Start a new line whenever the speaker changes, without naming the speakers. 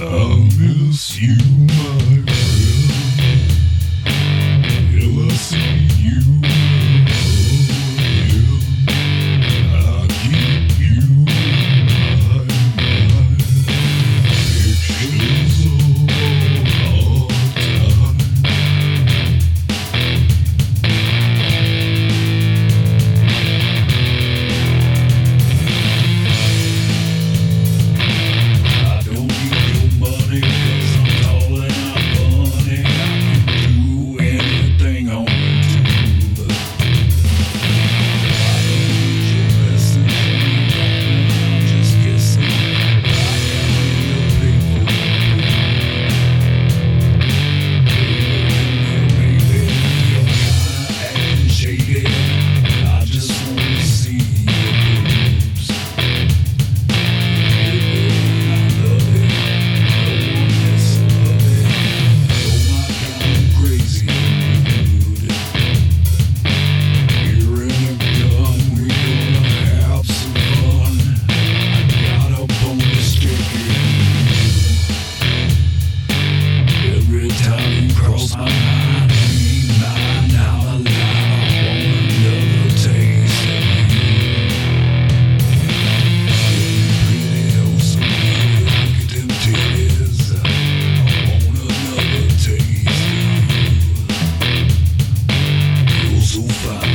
I'll miss you Super.